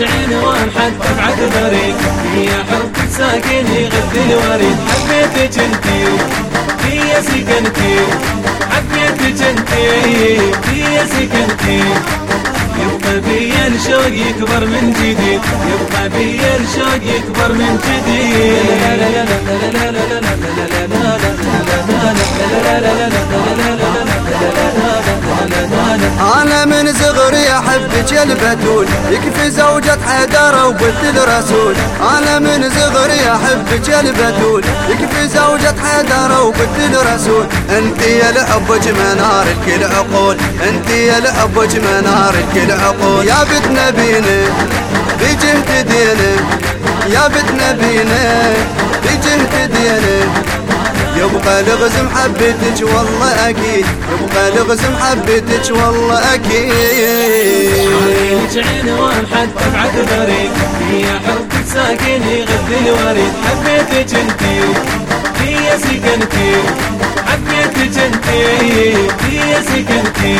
عنوان حتى بعد طريق يا حب ساكن يغذي الوريد حبيتك انتي في سكنتي. حبيتك انتي في سكنتي. يبقى بي الشوق يكبر من جديد. يبقى بي الشوق يكبر من جديد. أنا يا البتول يكفي زوجة حيدر وبنت الرسول أنا من صغري احبك يا البتول يكفي زوجة حيدر وبنت الرسول أنت يا لحبك منار الكل عقول أنت يا لحبك منار الكل عقول. يا بنت نبينا بجهد دينا. يا بنت نبينا بجهد دينا. يبقى لغز محبتك والله أكيد. يبقى لغز محبتك والله أكيد. عينك عنوان حتى بعد طريق يا حب ساكن يغذي الوريد. حبيتك انتي في سكنتي حبيتك انتي في سكنتي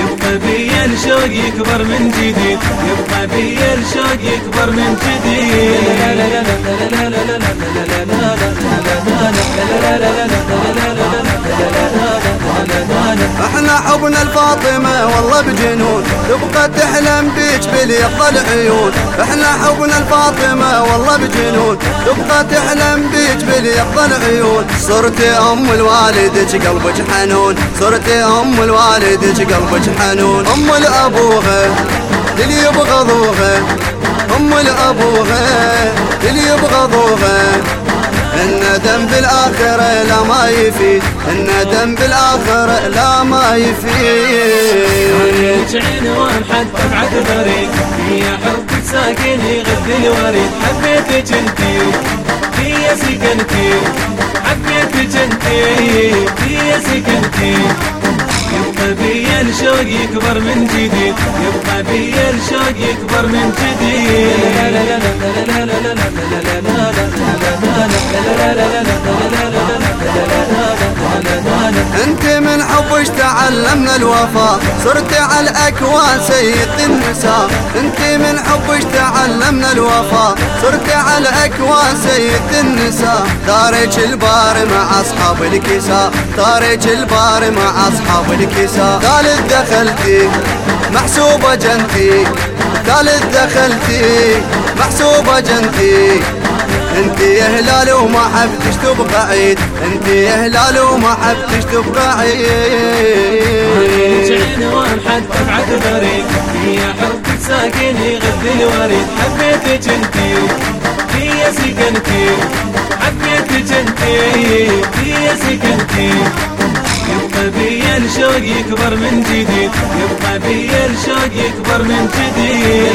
يبقى بي الشوق يكبر من جديد. يبقى بي الشوق يكبر من جديد. إحنا حبنا الفاطمة والله بجنون. تبقى تحلم بيك بليق العيون. إحنا حبنا الفاطمة والله بجنون. تبقى تحلم بيك بليق العيون. صرت أم الوالدك قلبك حنون. صرت أم الوالدك قلبك حنون. أم الابوها اللي يبغضوها أم الابوها اللي يبغضوها الندم بالآخرة لا ما يفيد الندم بالآخرة لا ما يفيد عنوان حتى بعد طريق يا حب ساكن يغذي الوريد. حبيتك انتي في سكنتي. حبيتك انتي في سكنتي. يكبر من جديد. يبقى بي الشوق يكبر من جديد. حبش تعلمنا الوفاء صرت على الأكوان سيد النساء. أنت من حبش تعلمنا الوفاء صرت على الأكوان سيد النساء. تارك البار مع أصحاب الكساء. تارك البار مع أصحاب الكساء. ثالث دخلتي محسوبة جنتي. ثالث دخلتي محسوبة جنتي. انت يا هلال وما حبتش تبقى عيد. انت يا هلال وما حبتش تبقى عيد. بعد طريق يا حب ساكن يغذي الوريد. حبيتك انتي في سكنتي. حبيتك انتي في سكنتي. يبقى بي الشوق يكبر من جديد. يبقى بي الشوق يكبر من جديد.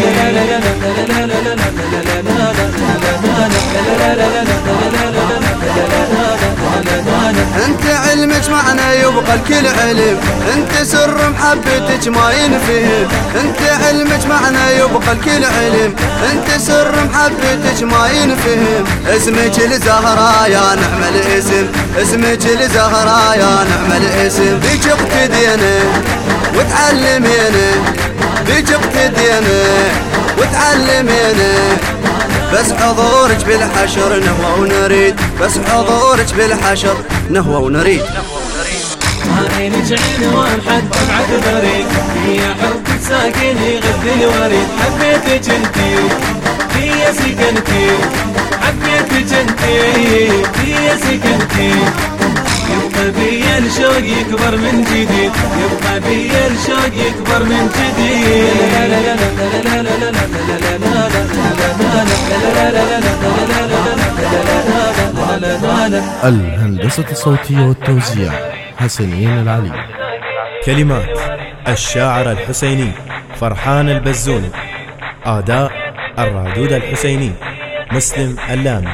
يبقى الكل علم. انت سر محبتك ما ينفهم. انت علمك معنا يبقى الكل علم. انت سر محبتك ما ينفهم. اسمك الزهراء يا نعم الاسم. اسمك الزهراء يا نعم الاسم. بيك اقتدينا وتعلمينا بيك اقتدينا وتعلمينا بس حضورك بالحشر نهوى ونريد. بس حضورك بالحشر نهوى ونريد. عينك عنوان حتى بعد طريق يا ساكن يغذي الوريد. حبيتك انتي في سكنتي حبيتك انتي في سكنتي يبقى بي الشوق يكبر من جديد. يبقى بي الشوق يكبر من جديد. الهندسة الصوتية والتوزيع. حسنين العلي. كلمات الشاعر الحسيني فرحان البزوني. آداء الرادود الحسيني مسلم اللامي.